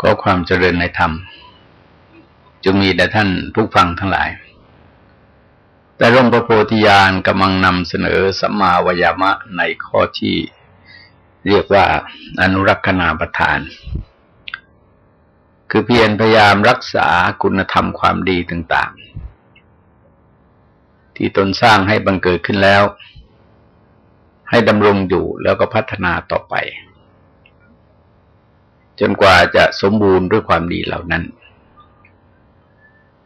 ขอความเจริญในธรรมจงมีแด่ท่านผู้ฟังทั้งหลาย แต่ร่มพระโพธิญาณกำลังนำเสนอสัมมาวยามะในข้อที่เรียกว่าอนุรักษณาประทาน คือเพียรพยายามรักษาคุณธรรมความดีต่างๆ ที่ตนสร้างให้บังเกิดขึ้นแล้ว ให้ดำรงอยู่แล้วก็พัฒนาต่อไป จนกว่าจะสมบูรณ์ด้วยความดีเหล่านั้น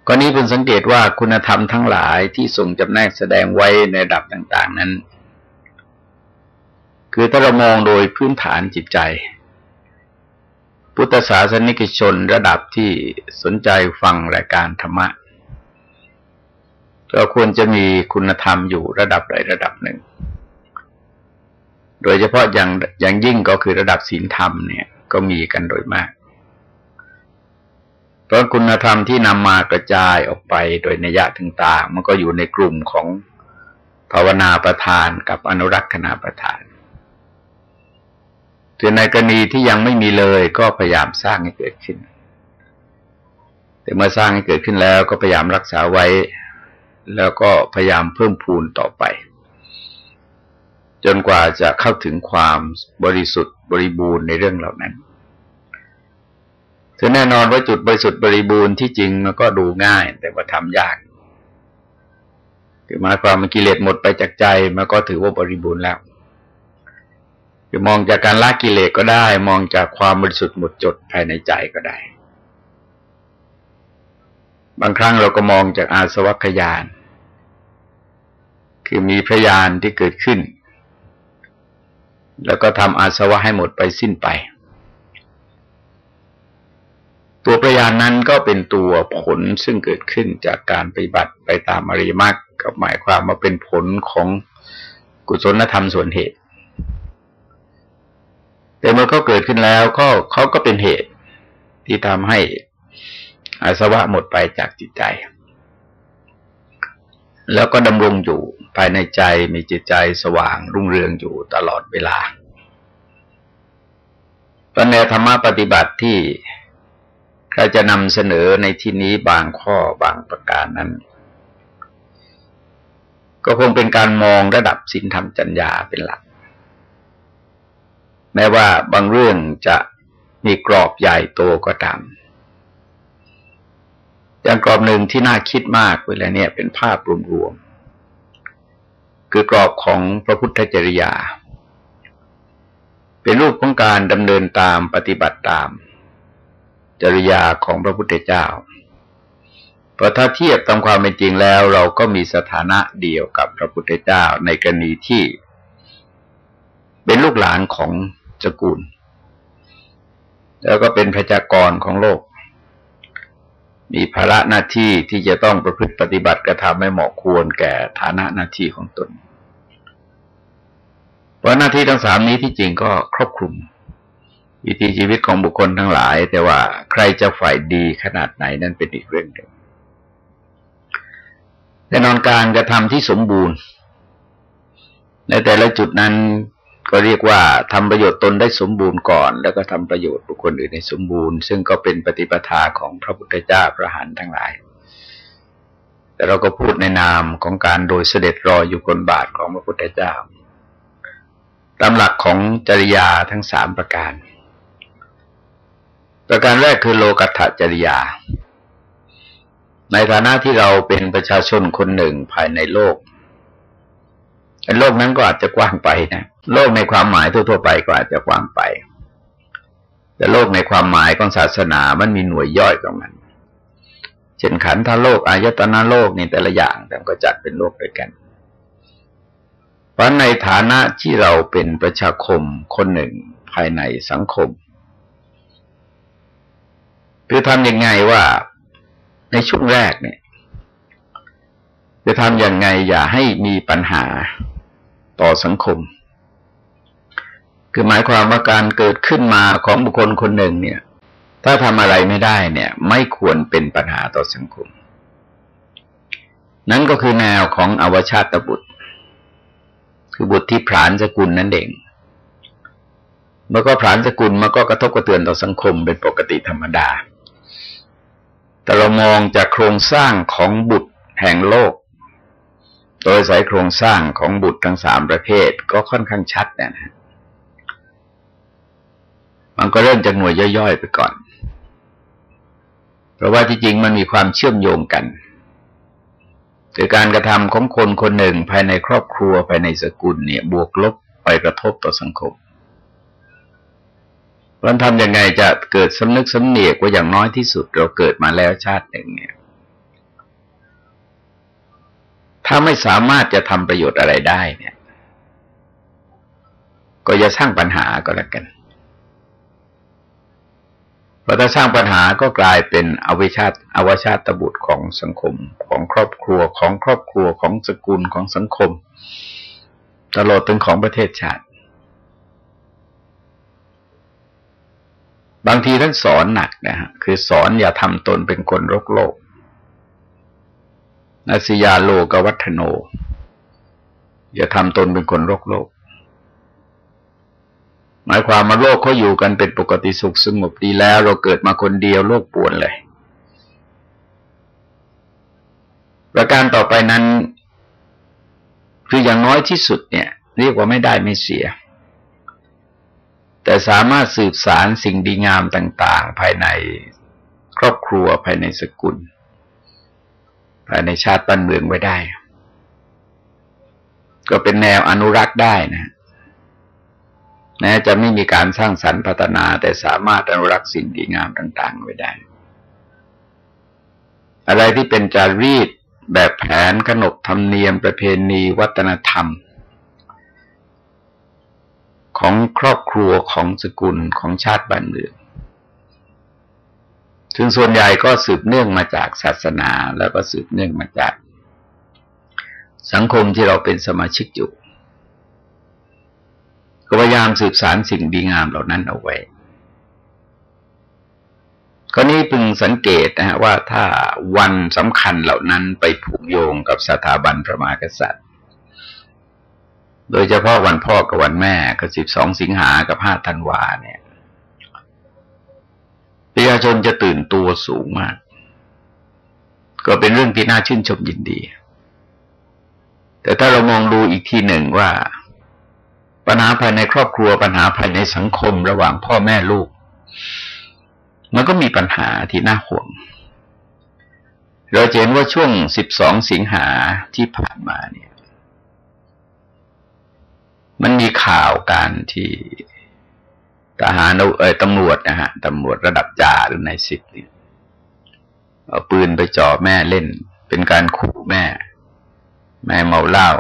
กรณีเป็นสังเกตว่าคุณธรรมทั้งหลายที่ส่งจำแนกแสดงไว้ในระดับต่าง ๆ นั้น คือถ้าเรามองโดยพื้นฐานจิตใจ พุทธศาสนิกชนระดับที่สนใจฟังรายการธรรมะก็ควรจะมีคุณธรรมอยู่ระดับใดระดับหนึ่ง โดยเฉพาะอย่างอย่างยิ่งก็คือระดับศีลธรรมเนี่ย ก็มีกันโดยมาก เพราะคุณธรรมที่นำมากระจายออกไปโดยนัยยะต่างๆมันก็อยู่ในกลุ่มของภาวนาประทานกับอนุรักษณาประทานส่ในกรณีที่ยังไม่มีเลยก็พยายามสร้างให้เกิดขึ้น แต่เมื่อสร้างให้เกิดขึ้นแล้วก็พยายามรักษาไว้ แล้วก็พยายามเพิ่มพูนต่อไป จนกว่าจะเข้าถึงความบริสุทธิ์บริบูรณ์ในเรื่องเหล่านั้นถึงแน่นอนว่าจุดบริสุทธิ์บริบูรณ์ที่จริงมันก็ดูง่าย แต่ว่าทำยาก คือหมายความมันกิเลสหมดไปจากใจมันก็ถือว่าบริบูรณ์แล้วคือมองจากการละกิเลสก็ได้ มองจากความบริสุทธิ์หมดจดภายในใจก็ได้ บางครั้งเราก็มองจากอาสวัคยาน คือมีพระยานที่เกิดขึ้น แล้วก็ทำอาสวะให้หมดไปสิ้นไป ตัวประยานนั้นก็เป็นตัวผลซึ่งเกิดขึ้นจากการปฏิบัติไปตามอริยมรรคก็หมายความมาเป็นผลของกุศลธรรมส่วนเหตุ แต่เมื่อเขาเกิดขึ้นแล้วก็เขาก็เป็นเหตุที่ทำให้อาสวะหมดไปจากจิตใจ แล้วก็ดำรงอยู่ ภายในใจมีจิตใจสว่างรุ่งเรืองอยู่ตลอดเวลาตอนแนวธรรมะปฏิบัติที่ใครจะนำเสนอในที่นี้บางข้อบางประการนั้น ก็คงเป็นการมองระดับสินธรรมจัญญาเป็นหลัก แม้ว่าบางเรื่องจะมีกรอบใหญ่โตก็ตามอย่างกรอบหนึ่งที่น่าคิดมากเวลาเนี่ยเป็นภาพรวม คือกรอบของพระพุทธจริยา เป็นรูปของการดำเนินตามปฏิบัติตาม จริยาของพระพุทธเจ้าเพราะถ้าเทียบตามความเป็นจริงแล้ว เราก็มีสถานะเดียวกับพระพุทธเจ้าในกรณีที่ เป็นลูกหลานของสกุล แล้วก็เป็นพระจากรของโลก มีภาระหน้าที่ที่จะต้องประพฤติปฏิบัติกระทำให้เหมาะควรแก่ฐานะหน้าที่ของตน เพราะหน้าที่ทั้งสามนี้ที่จริงก็ครอบคลุม วิถีชีวิตของบุคคลทั้งหลาย แต่ว่าใครจะฝ่ายดีขนาดไหนนั่นเป็นอีกเรื่องหนึ่งแน่นอนการกระทำที่สมบูรณ์ ในแต่ละจุดนั้น ก็เรียกว่าทำประโยชน์ตนได้สมบูรณ์ก่อน แล้วก็ทำประโยชน์บุคคลอื่นในสมบูรณ์ ซึ่งก็เป็นปฏิปทาของพระพุทธเจ้าพระหันทั้งหลาย แต่เราก็พูดในนามของการโดยเสด็จรออยู่บนบาทของพระพุทธเจ้าตามหลักของจริยาทั้งสามประการ ประการแรกคือโลกัตถจริยา ในฐานะที่เราเป็นประชาชนคนหนึ่งภายในโลกโลกนั้นก็อาจจะกว้างไปนะ โลกในความหมายทั่วๆไปก็อาจจะกว้างไป แต่โลกในความหมายของศาสนามันมีหน่วยย่อยของมัน เช่นขันธโลกอายตนะโลกนี่แต่ละอย่างแต่ก็จัดเป็นโลกด้วยกัน เพราะในฐานะที่เราเป็นประชาคมคนหนึ่งภายในสังคมคือทำยังไงว่าในช่วงแรกเนี่ย จะทำยังไงอย่าให้มีปัญหาต่อสังคม คือหมายความว่าการเกิดขึ้นมาของบุคคลคนหนึ่งเนี่ย ถ้าทำอะไรไม่ได้เนี่ย ไม่ควรเป็นปัญหาต่อสังคม นั่นก็คือแนวของอวชาตบุตร คือบุตรที่ผานสกุลนั่นเองเมื่อก็ผลานสกุลมันก็กระทบกระเทือนต่อสังคมเป็นปกติธรรมดา แต่เรามองจากโครงสร้างของบุตรแห่งโลก โดยสายโครงสร้างของบุตรทั้งสามประเภทก็ค่อนข้างชัดนะฮะ มันก็เริ่มจากหน่วยย่อยๆไปก่อน เพราะว่าที่จริงมันมีความเชื่อมโยงกันคือการกระทำของคนคนหนึ่งภายในครอบครัวภายในสกุลเนี่ย บวกลบไปกระทบต่อสังคมเราทำยังไงจะเกิดสำนึกสำเนียกว่าอย่างน้อยที่สุดเราเกิดมาแล้วชาติหนึ่งเนี่ย ถ้าไม่สามารถจะทำประโยชน์อะไรได้เนี่ย ก็จะสร้างปัญหาก็แล้วกัน พอถ้าสร้างปัญหาก็กลายเป็นอวิชาตอวชาตบุตรของสังคม ของครอบครัวของครอบครัวของสกุลของสังคม ตลอดถึงของประเทศชาติ บางทีท่านสอนหนักนะฮะคือสอนอย่าทำตนเป็นคนโรคโลกนัสยาโลกวัฒโน อย่าทำตนเป็นคนโรคโลก หมายความมาโลกเขาอยู่กันเป็นปกติสุขสงบดีแล้ว เราเกิดมาคนเดียวโลกป่วนเลย ประการต่อไปนั้น คืออย่างน้อยที่สุดเนี่ย เรียกว่าไม่ได้ไม่เสีย แต่สามารถสืบสารสิ่งดีงามต่าง ๆ ภายในครอบครัวภายในสกุล ภายในชาติบ้านเมืองไว้ได้ ก็เป็นแนวอนุรักษ์ได้นะ แม้จะไม่มีการสร้างสรรค์พัฒนาแต่สามารถอนุรักษ์สิ่งดีงามต่างๆ ไว้ได้ อะไรที่เป็นจารีตแบบแผนขนบธรรมเนียมประเพณีวัฒนธรรม ของครอบครัวของสกุลของชาติบ้านเมืองซึ่งส่วนใหญ่ก็สืบเนื่องมาจากศาสนาแล้วก็สืบเนื่องมาจาก สังคมที่เราเป็นสมาชิกอยู่ ก็พยายามสืบสารสิ่งดีงามเหล่านั้นเอาไว้ก็นี้พึงสังเกตนะฮะว่าถ้าวันสำคัญเหล่านั้นไปผูกโยงกับสถาบันพระมหากษัตริย์ โดยเฉพาะวันพ่อกับวันแม่ก็สิบสองสิงหากับห้าธันวาเนี่ยประชาชนจะตื่นตัวสูงมาก ก็เป็นเรื่องที่น่าชื่นชมยินดี แต่ถ้าเรามองดูอีกทีหนึ่งว่า ปัญหาภายในครอบครัวปัญหาภายในสังคมระหว่างพ่อแม่ลูก มันก็มีปัญหาที่น่าห่วง เราเห็นว่าช่วงสิบสองสิงหาที่ผ่านมาเนี่ย มันมีข่าวการที่ทหารเอ่ยตำรวจนะฮะตำรวจระดับจ่าหรือในสิบเนี่ยเอาปืนไปจ่อแม่เล่น เป็นการขู่แม่ แม่เมาเหล้า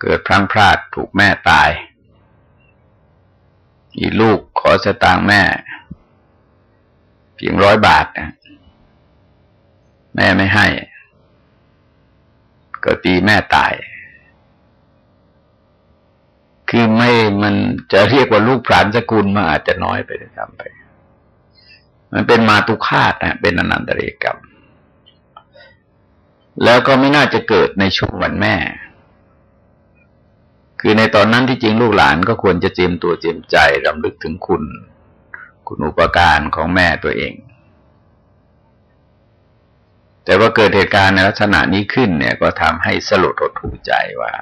เกิดพลั้งพลาดถูกแม่ตาย อีลูกขอสตางค์แม่ เพียงร้อยบาทนะแม่ไม่ให้ ก็ตีแม่ตาย คือไม่มันจะเรียกว่าลูกพรานสกุลมาอาจจะน้อยไปด้วยซ้ำไป มันเป็นมาตุคาตนะเป็นอนันตเรกรรมแล้วก็ไม่น่าจะเกิดในช่วงวันแม่ คือในตอนนั้นที่จริงลูกหลานก็ควรจะเจียมตัวเจียมใจรำลึกถึงคุณ คุณอุปการของแม่ตัวเอง แต่ว่าเกิดเหตุการณ์ในลักษณะนี้ขึ้นเนี่ย ก็ทำให้สลดหดหูใจว่า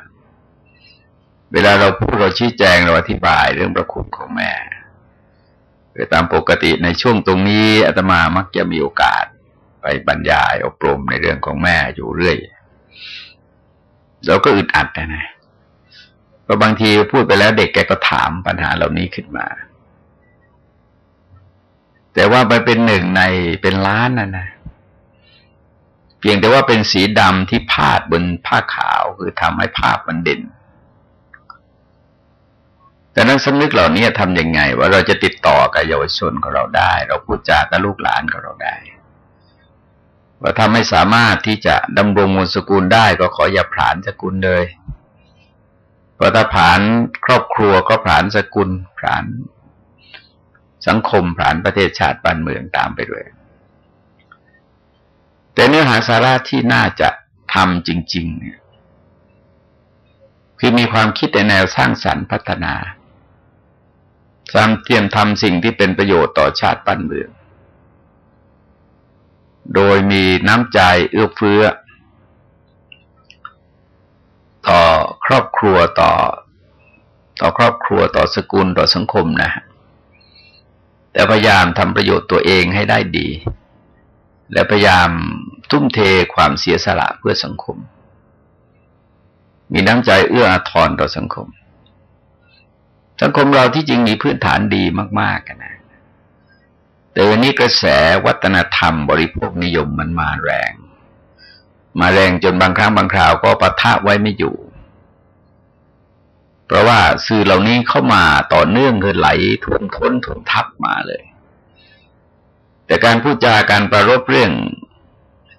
เวลาเราพูดเราชี้แจงเราอธิบายเรื่องประคุณของแม่โดยตามปกติในช่วงตรงนี้อาตมามักจะมีโอกาสไปบรรยายอบรมในเรื่องของแม่อยู่เรื่อยเราก็อึดอัดนะ ก็บางทีพูดไปแล้วเด็กแกก็ถามปัญหาเหล่านี้ขึ้นมา แต่ว่าไปเป็นหนึ่งในเป็นล้านนะนะเพียงแต่ว่าเป็นสีดำที่พาดบนผ้าขาวคือทำให้ภาพมันเด่น แต่นั้นสำนึกเหล่านี้ทำยังไง ว่าเราจะติดต่อกับเยาวชนของเราได้ เราพูดจากับลูกหลานของเราได้ ว่าถ้าไม่สามารถที่จะดำรงมวลสกุลได้ก็ขออย่าผลาญสกุลเลย พอถ้าผานครอบครัวก็ผานสกุลผานสังคมผานประเทศชาติบ้านเมืองตามไปด้วย แต่เนื้อหาสาระที่น่าจะทำจริง ๆ เนี่ย คือมีความคิดในแนวสร้างสรรค์พัฒนาสร้ามเทียมทำสิ่งที่เป็นประโยชน์ต่อชาติปันเมือง โดยมีน้ำใจเอื้อเฟื้อ ต่อ ครอบครัวต่อ ต่อครอบครัวต่อสกุลต่อสังคมนะ แต่พยายามทำประโยชน์ตัวเองให้ได้ดี และพยายามทุ่มเทความเสียสละเพื่อสังคม มีน้ำใจเอื้ออาทรต่อสังคม สังคมเราที่จริงมีพื้นฐานดีมากๆกันนะแต่วันนี้กระแสวัฒนธรรมบริโภคนิยมมันมาแรง มาแรงจนบางครั้งบางคราวก็ปะทะไว้ไม่อยู่ เพราะว่าสื่อเหล่านี้เข้ามาต่อเนื่องคือไหลท่วมท้นท่วมทับมาเลย แต่การพูดจาการประรบเรื่อง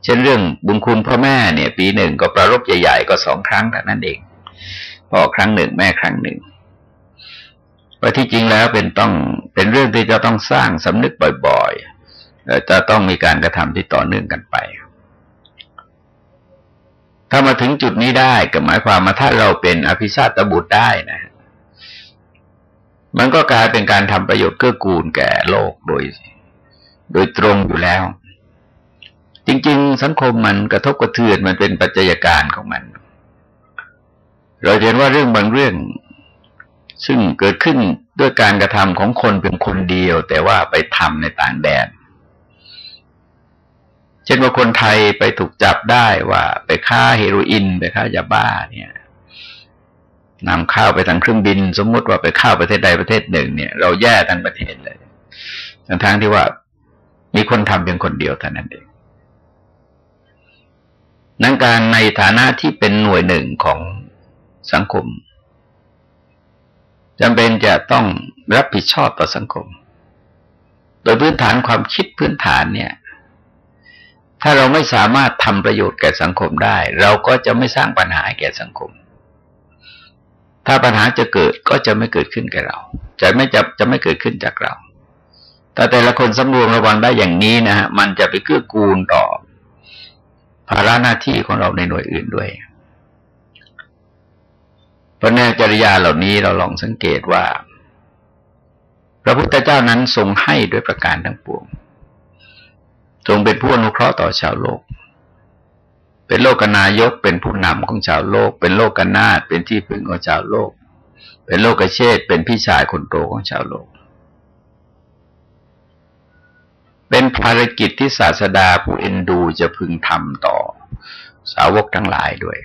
เช่นเรื่องบุญคุณพ่อแม่เนี่ย ปีหนึ่งก็ประรบใหญ่ๆก็สองครั้งแต่นั้นเองพ่อครั้งหนึ่งแม่ครั้งหนึ่งว่าที่จริงแล้วเป็นต้องเป็นเรื่องที่จะต้องสร้างสำนึกบ่อยๆจะต้องมีการกระทำที่ต่อเนื่องกันไป ถ้ามาถึงจุดนี้ได้ก็หมายความว่าถ้าเราเป็นอภิชาตบุตรได้นะ มันก็กลายเป็นการทำประโยชน์เกื้อกูลแก่โลกโดย โดยตรงอยู่แล้ว จริง ๆ สังคมมันกระทบกระเทือนมันเป็นปัจจัยการของมัน เราเห็นว่าเรื่องบางเรื่อง ซึ่งเกิดขึ้นด้วยการกระทำของคนเป็นคนเดียว แต่ว่าไปทำในต่างแดน เช่นว่าคนไทยไปถูกจับได้ว่าไปฆ่าเฮโรอีนไปฆ่ายาบ้าเนี่ยนำข้าวไปทางเครื่องบิน สมมุติว่าไปข้าวประเทศใดประเทศหนึ่งเนี่ย เราแย่ทั้งประเทศเลยทั้งทงที่ว่ามีคนทำเพียงคนเดียวเท่านั้นเองนั่นการในฐานะที่เป็นหน่วยหนึ่งของสังคมจำเป็นจะต้องรับผิดชอบต่อสังคม โดยพื้นฐานความคิดพื้นฐานเนี่ย ถ้าเราไม่สามารถทำประโยชน์แก่สังคมได้ เราก็จะไม่สร้างปัญหาแก่สังคม ถ้าปัญหาจะเกิดก็จะไม่เกิดขึ้นแก่เรา จะไม่จะจะไม่เกิดขึ้นจากเรา แต่แต่ละคนสำรวมระวังได้อย่างนี้นะฮะมันจะไปเกื้อกูลต่อภาระหน้าที่ของเราในหน่วยอื่นด้วยพราะในจริยาเหล่านี้เราลองสังเกตว่า พระพุทธเจ้านั้นทรงให้ด้วยประการทั้งปวง ทรงเป็นผู้อนุเคราะห์ต่อชาวโลก เป็นโลกนายก เป็นผู้นำของชาวโลก เป็นโลกนาฏเป็นที่พึ่งของชาวโลก เป็นโลกเชษเป็นพี่ชายคนโตของชาวโลก เป็นภารกิจที่ศาสดาผู้เอ็นดูจะพึงทำต่อสาวกทั้งหลายด้วย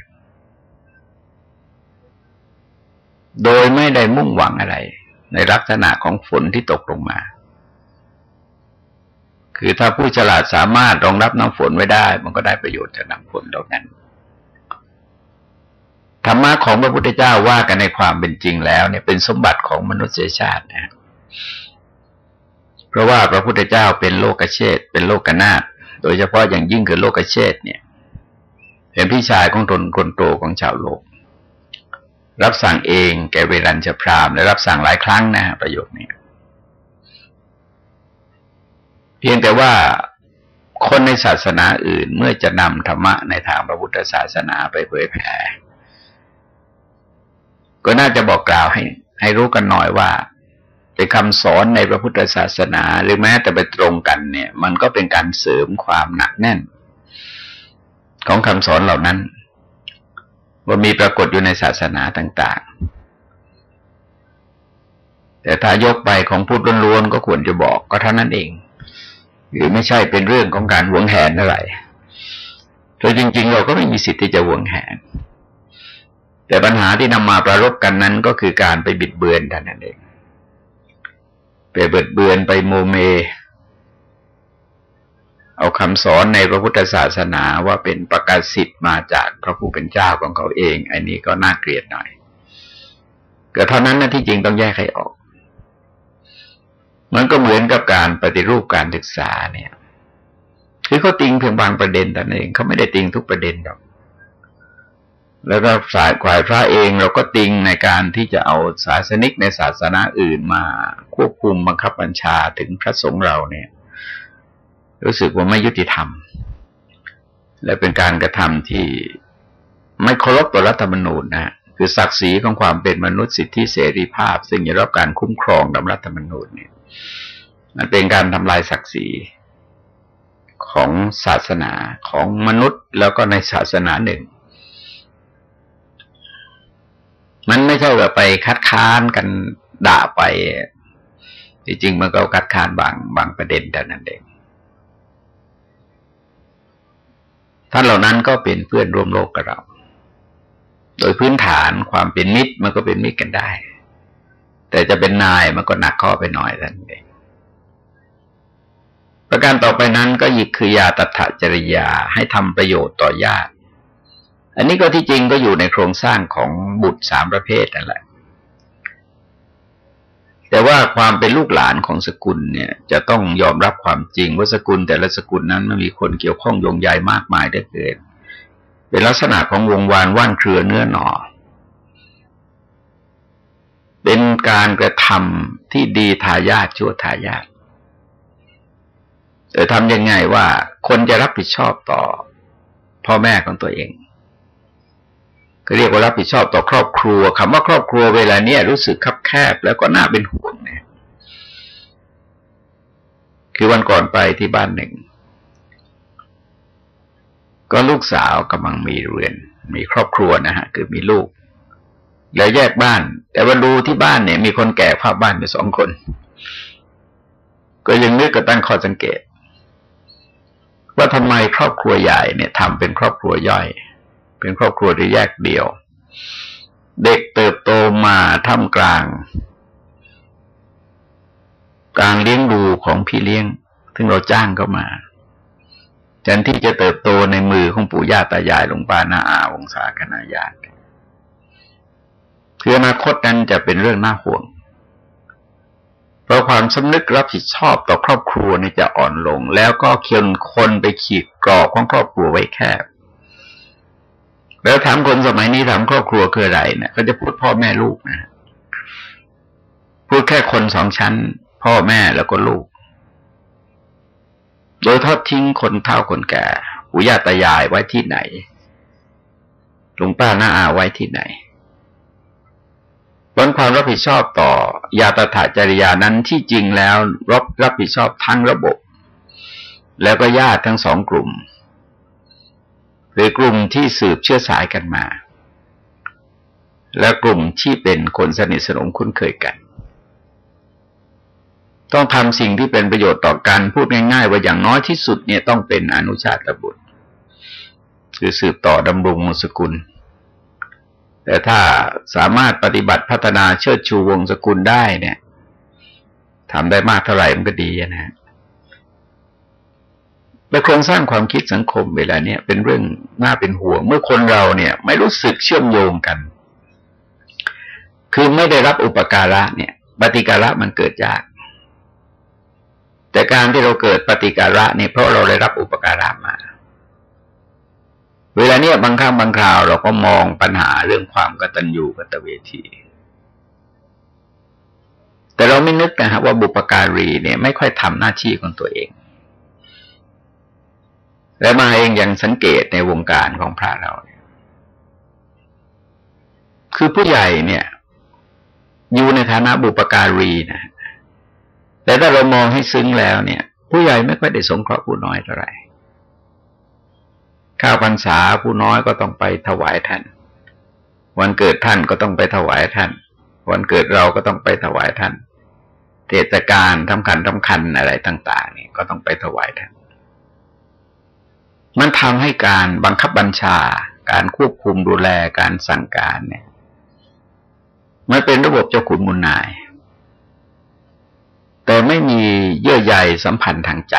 โดยไม่ได้มุ่งหวังอะไร ในลักษณะของฝนที่ตกลงมา คือถ้าผู้ฉลาดสามารถรองรับน้ำฝนไว้ได้ มันก็ได้ประโยชน์จากน้ำฝนเหล่านั้นธรรมะของพระพุทธเจ้าว่ากันในความเป็นจริงแล้วเนี่ยเป็นสมบัติของมนุษยชาตินะเพราะว่าพระพุทธเจ้าเป็นโลกเชษเป็นโลกนาฏโดยเฉพาะอย่างยิ่งคือโลกเชษเนี่ย เป็นพี่ชายของตนคนโตของชาวโลก รับสั่งเองแกเวรัญชพรามและรับสั่งหลายครั้งนะประโยคนี้ เพียงแต่ว่าคนในศาสนาอื่นเมื่อจะนำธรรมะในทางพระพุทธศาสนาไปเผยแผ่ ก็น่าจะบอกกล่าวให้ ให้รู้กันหน่อยว่าเป็นคำสอนในพระพุทธศาสนา หรือแม้แต่ไปตรงกันเนี่ย มันก็เป็นการเสริมความหนักแน่น ของคำสอนเหล่านั้น ว่ามีปรากฏอยู่ในศาสนาต่าง ๆ แต่ถ้ายกไปของพูดล้วนๆก็ควรจะบอกก็เท่านั้นเอง หรือไม่ใช่เป็นเรื่องของการหวงแหนอะไรโดยจริง ๆ เราก็ไม่มีสิทธิ์ที่จะหวงแหน แต่ปัญหาที่นำมาประรบกันนั้นก็คือการไปบิดเบือนกันนั่นเอง ไปเบิดเบือนไปโมเม เอาคำสอนในพระพุทธศาสนาว่าเป็นประกาศสิทธิ์มาจากพระผู้เป็นเจ้าของเขาเอง อันนี้ก็น่าเกลียดหน่อยเกิดเท่านั้นนะที่จริงต้องแยกให้ออก มันก็เหมือนกับการปฏิรูปการศึกษาเนี่ย คือเขาติงเพียงบางประเด็นแต่เองเขาไม่ได้ติงทุกประเด็นหรอกแล้วก็สายขวายพระเองเราก็ติงในการที่จะเอาศาสนิกในศาสนาอื่นมาควบคุมบังคับบัญชาถึงพระสงฆ์เราเนี่ย รู้สึกว่าไม่ยุติธรรม และเป็นการกระทำที่ไม่เคารพต่อรัฐธรรมนูญนะคือคือศักดิ์ศรีของความเป็นมนุษย์สิทธิเสรีภาพ ซึ่งจะรับการคุ้มครองตามรัฐธรรมนูญเนี่ย มันเป็นการทำลายศักดิ์ศรีของศาสนาของมนุษย์แล้วก็ในศาสนาหนึ่ง มันไม่ใช่ว่าไปคัดค้านกันด่าไปจริงๆมันก็คัดค้านบางบางประเด็นแต่นั้นเองท่านเหล่านั้นก็เป็นเพื่อนร่วมโลกกับเรา โดยพื้นฐานความเป็นมิตรมันก็เป็นมิตรกันได้ แต่จะเป็นนายมันก็หนักข้อไปหน่อยท่านเองประการต่อไปนั้นก็ยิคือยาตัถจริยาให้ทำประโยชน์ต่อญาติ อันนี้ก็ที่จริงก็อยู่ในโครงสร้างของบุตรสามประเภทนั่นแหละ แต่ว่าความเป็นลูกหลานของสกุลเนี่ย จะต้องยอมรับความจริงว่าสกุลแต่ละสกุลนั้นมันมีคนเกี่ยวข้องโยงใยมากมายได้เกินเป็นลักษณะของวงวานว่านเครือเนื้อหน่อ เป็นการกระทำที่ดีทายาทชั่วทายาทแต่ทำยังไงว่าคนจะรับผิดชอบต่อพ่อแม่ของตัวเองก็เรียกว่ารับผิดชอบต่อครอบครัวคำว่าครอบครัวเวลาเนี้ยรู้สึกคับแคบแล้วก็น่าเป็นห่วงเนี่ยคือวันก่อนไปที่บ้านหนึ่ง ก็ลูกสาวกำลังมีเรือน มีครอบครัวนะฮะ คือมีลูก แล้วแยกบ้าน แต่ว่าดูที่บ้านเนี่ย มีคนแก่ภาพบ้านไปสองคน ก็ยังนึกก็ตั้งข้อสังเกต ว่าทำไมครอบครัวใหญ่เนี่ยทำเป็นครอบครัวย่อย เป็นครอบครัวที่แยกเดี่ยว เด็กเติบโตมาท่ามกลาง การเลี้ยงดูของพี่เลี้ยง ซึ่งเราจ้างเข้ามาจันที่จะเติบโตในมือของปู่ย่าตายายหลวงป้านาอาวงศาคณาญาติ คืออนาคตนั้นจะเป็นเรื่องน่าห่วงราะความสำนึกรับผิดชอบต่อครอบครัวนี่จะอ่อนลง แล้วก็เคียนคนไปขีดกรอบของครอบครัวไว้แคบ แล้วถามคนสมัยนี้ถามครอบครัวคืออะไรเนี่ยเขาจะพูดพ่อแม่ลูกนะพูดแค่คนสองชั้น พ่อแม่แล้วก็ลูก โดยทอดทิ้งคนเฒ่าคนแก่ปู่ย่าตายายไว้ที่ไหนลวงป้าหน้าอาไว้ที่ไหน นความรับผิดชอบต่อยาตถาจริยานั้นที่จริงแล้วรับรับผิดชอบทั้งระบบ แล้วก็ญาติทั้งสองกลุ่ม หรือกลุ่มที่สืบเชื้อสายกันมา และกลุ่มที่เป็นคนสนิทสนมคุ้นเคยกัน ต้องทำสิ่งที่เป็นประโยชน์ต่อกันพูดง่ายๆว่าอย่างน้อยที่สุดเนี่ยต้องเป็นอนุชาตบุตร คือสืบต่อดำรงมสกุล แต่ถ้าสามารถปฏิบัติพัฒนาเชิดชูวงศกุลได้เนี่ยทำได้มากเท่าไหร่มันก็ดีนะฮะและโครงสร้างความคิดสังคมเวลาเนี้ยเป็นเรื่องน่าเป็นห่วง เมื่อคนเราเนี่ย ไม่รู้สึกเชื่อมโยงกัน คือไม่ได้รับอุปการะเนี่ย ปฏิการะมันเกิดยาก แต่การที่เราเกิดปฏิการะเนี่ยเพราะเราได้รับอุปการะมา เวลาเนี้ยบางครั้งบางคราวเราก็มองปัญหาเรื่องความกตัญญูกตเวที แต่เราไม่นึกนะฮะว่าบุปการีเนี่ยไม่ค่อยทำหน้าที่ของตัวเอง และมาเองยังสังเกตในวงการของพระเราเนี่ยคือผู้ใหญ่เนี่ย อยู่ในฐานะบุปการีนะแต่ถ้าเรามองให้ซึ้งแล้วเนี่ย ผู้ใหญ่ไม่ค่อยได้สงเคราะห์ผู้น้อยเท่าไหร่ ข้าพรรษาผู้น้อยก็ต้องไปถวายท่าน วันเกิดท่านก็ต้องไปถวายท่าน วันเกิดเราก็ต้องไปถวายท่านเทศกาลทำคัญทำคัญอะไรต่างๆนี่ก็ต้องไปถวายท่าน มันทำให้การบังคับบัญชา การควบคุมดูแลการสั่งการเนี่ยมันเป็นระบบเจ้าขุนมุนนาย แต่ไม่มีเยื่อใยสัมพันธ์ทางใจ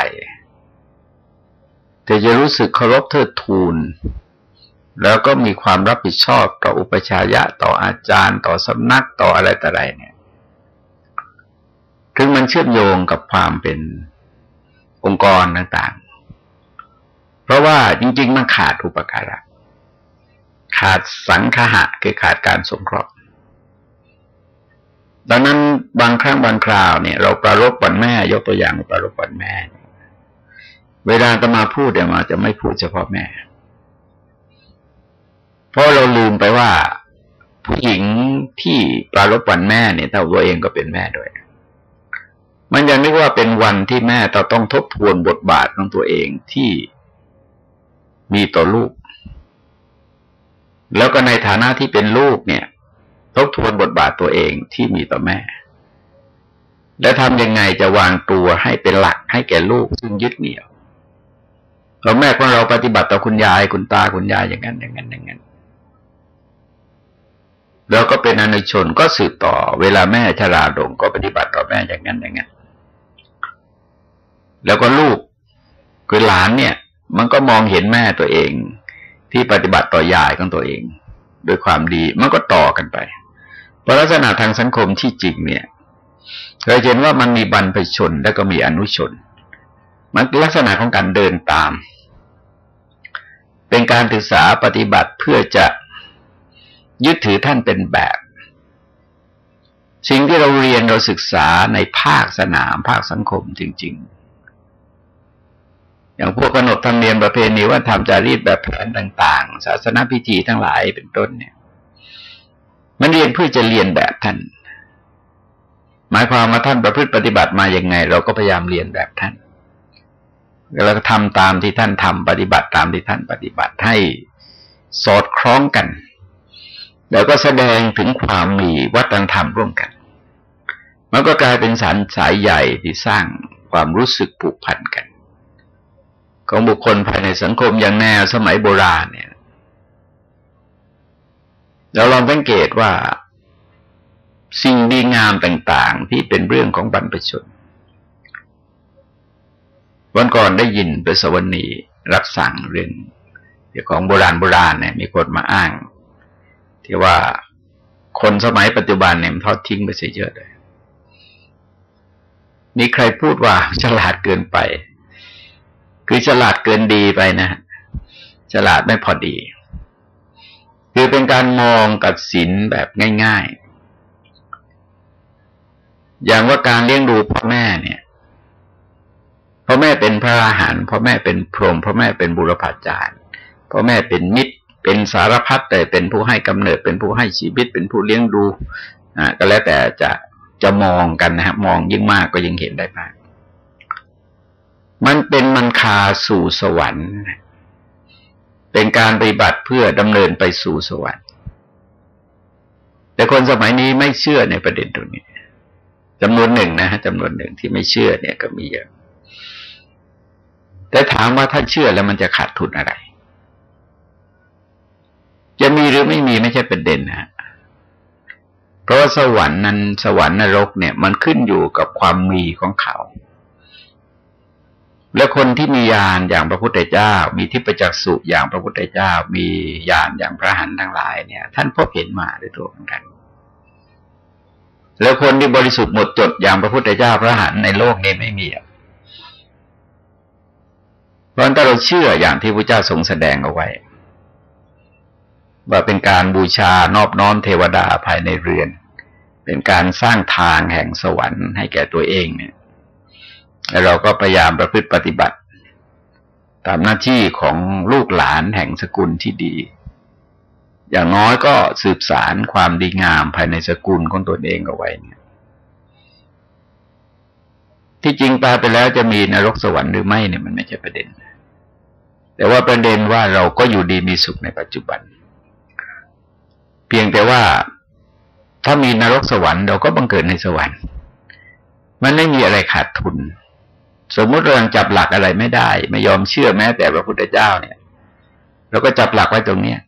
แต่จะรู้สึกเคารพเทิดทูน แล้วก็มีความรับผิดชอบต่ออุปชายะต่ออาจารย์ ต่อสำนักต่ออะไรต่ออะไรเนี่ยถึงมันเชื่อมโยงกับความเป็นองค์กรต่างๆ เพราะว่าจริง ๆ มันขาดอุปการะ ขาดสังคหะคือขาดการสงเคราะห์ ดังนั้นบางครั้งบางคราวเนี่ย เราประรบวันแม่ ยกตัวอย่างประรบวันแม่เเวลาตมาพูดเดี๋ยวมาจะไม่พูดเฉพาะแม่ เพราะเราลืมไปว่า ผู้หญิงที่ปรารบวันแม่เนี่ยถ้าตัวเองก็เป็นแม่ด้วย มันยังนึกว่าเป็นวันที่แม่ต้องทบทวนบทบาทของตัวเองที่มีต่อลูก แล้วก็ในฐานะที่เป็นลูกเนี่ยทบทวนบทบาทตัวเองที่มีต่อแม่ และทำยังไงจะวางตัวให้เป็นหลักให้แก่ลูกซึ่งยึดเหนี่ยว เราแม่ของเราปฏิบัติต่อคุณยายคุณตาคุณยายอย่างนั้นอย่างนั้นอย่างนั้นแล้วก็เป็นอนุชนก็สืบต่อ เวลาแม่ชราลงก็ปฏิบัติต่อแม่อย่างนั้นอย่างนั้นแล้วก็ลูกคือหลานเนี่ย มันก็มองเห็นแม่ตัวเอง ที่ปฏิบัติต่อยายของตัวเองด้วยความดีมันก็ต่อกันไปเพราะลักษณะทางสังคมที่จริงเนี่ยเราเห็นว่ามันมีบรรพชนแล้วก็มีอนุชน มันลักษณะของการเดินตาม เป็นการศึกษาปฏิบัติเพื่อจะยึดถือท่านเป็นแบบ สิ่งที่เราเรียนเราศึกษาในภาคสนาม ภาคสังคมจริง ๆ อย่างพวกขนบธรรมเนียมประเพณีว่าทำจารีตแบบแผนต่าง ๆ ศาสนาพิธีทั้งหลายเป็นต้นเนี่ย มันเรียนเพื่อจะเรียนแบบท่าน หมายความว่าท่านประพฤติปฏิบัติมาอย่างไง เราก็พยายามเรียนแบบท่าน แล้วก็ทำตามที่ท่านทำปฏิบัติตามที่ท่านปฏิบัติให้สอดคล้องกัน แล้วก็แสดงถึงความมีวัฒนธรรมร่วมกัน มันก็กลายเป็นสารสายใหญ่ที่สร้างความรู้สึกผูกพันกัน ของบุคคลภายในสังคมอย่างแนวสมัยโบราณเนี่ยเราลองสังเกตว่าสิ่งดีงามต่าง ๆ ที่เป็นเรื่องของบรรพชน วันก่อนได้ยินไปสวนีรับสั่งเรื่องของโบราณโบราณเนี่ยมีคนมาอ้าง ที่ว่าคนสมัยปัจจุบันเนี่ยทอดทิ้งไปเสียเยอะเลยมีใครพูดว่าฉลาดเกินไป คือฉลาดเกินดีไปนะ ฉลาดไม่พอดี คือเป็นการมองตัดสินแบบง่าย ๆ อย่างว่าการเลี้ยงดูพ่อแม่เนี่ย พ่อแม่เป็นพระอาหารพ่อแม่เป็นพรหมพ่อแม่เป็นบุรพาจารย์พ่อแม่เป็นมิตร เป็นสารพัดแต่เป็นผู้ให้กำเนิด เป็นผู้ให้ชีวิต เป็นผู้เลี้ยงดูอ่าก็แล้วแต่จะจะมองกันนะฮะมองยิ่งมากก็ยิ่งเห็นได้มาก มันเป็นมันคาสู่สวรรค์ เป็นการปฏิบัติเพื่อดำเนินไปสู่สวรรค์แต่คนสมัยนี้ไม่เชื่อในประเด็นตรงนี้จำนวนหนึ่งนะฮะจำนวนหนึ่งที่ไม่เชื่อเนี่ยก็มีเยอะ แต่ถามว่าถ้าเชื่อแล้วมันจะขาดทุนอะไร จะมีหรือไม่มีไม่ใช่ป็นเด่นนะเพราะว่าสวรรค์นั้นสวรรค์นรกเนี่ยมันขึ้นอยู่กับความมีของเขา และคนที่มีญาณอย่างพระพุทธเจ้า มีทิพจักสุอย่างพระพุทธเจ้า มีญาณอย่างพระหันทั้งหลายเนี่ย ท่านพบเห็นมาด้วยตัวของท่านแล้วคนที่บริสุทธิ์หมดจดอย่างพระพุทธเจ้าพระหันในโลกนี้ไม่มีเพ ราะถ้าเราเชื่ออย่างที่พระเจ้าทรงแสดงเอาไว้ ว่าเป็นการบูชานอบน้อมเทวดาภายในเรือน เป็นการสร้างทางแห่งสวรรค์ให้แก่ตัวเองเนี่ยแล้วเราก็พยายามประพฤติปฏิบัติ ตามหน้าที่ของลูกหลานแห่งสกุลที่ดี อย่างน้อยก็สืบสารความดีงามภายในสกุลของตนเองเอาไว้เนี่ยที่จริงตายไปแล้วจะมีนรกสวรรค์หรือไม่เนี่ยมันไม่ใช่ประเด็น แต่ว่าประเด็นว่าเราก็อยู่ดีมีสุขในปัจจุบัน เพียงแต่ว่าถ้ามีนรกสวรรค์เราก็บังเกิดในสวรรค์ มันไม่มีอะไรขาดทุน สมมุติเรางจับหลักอะไรไม่ได้ ไม่ยอมเชื่อแม้แต่พระพุทธเจ้าเนี่ยเราก็จับหลักไว้ตรงเนี้ย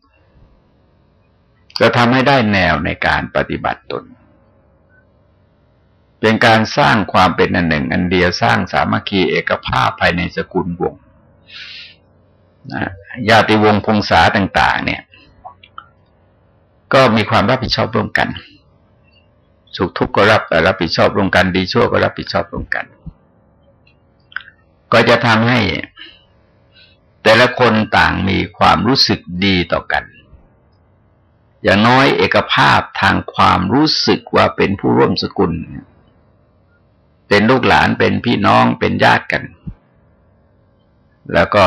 จะทำให้ได้แนวในการปฏิบัติตน เป็นการสร้างความเป็นอันหนึ่ง อันเดียวสร้างสามัคคีเอกภาพภายในสกุลวง ญาติวงพงษาต่าง ๆ เนี่ย ก็มีความรับผิดชอบร่วมกันสุขทุกข์ก็รับรับผิดชอบร่วมกันดีชั่วก็รับผิดชอบร่วมกัน ก็จะทำให้ แต่ละคนต่างมีความรู้สึกดีต่อกัน อย่างน้อยเอกภาพทางความรู้สึกว่าเป็นผู้ร่วมสกุล เป็นลูกหลานเป็นพี่น้องเป็นญาติกัน แล้วก็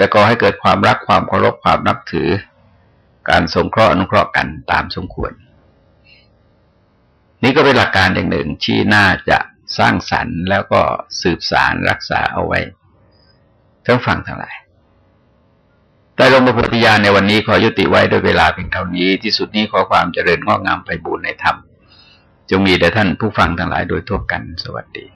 จะก่อให้เกิดความรักความเคารพความนับถือ การสงเคราะห์อนุเคราะห์กันตามสมควร นี่ก็เป็นหลักการอย่างหนึ่งที่น่าจะสร้างสรรค์แล้วก็สืบสารรักษาเอาไว้ทั้งฟังทั้งหลายแต่ลงมาพุทธิยาในวันนี้ขอยุติไว้ด้วยเวลาเพียงเท่านี้ ที่สุดนี้ขอความเจริญงอกงามไปบูรณนธรรม จงมีแด่ท่านผู้ฟังทั้งหลายโดยทั่วกันสวัสดี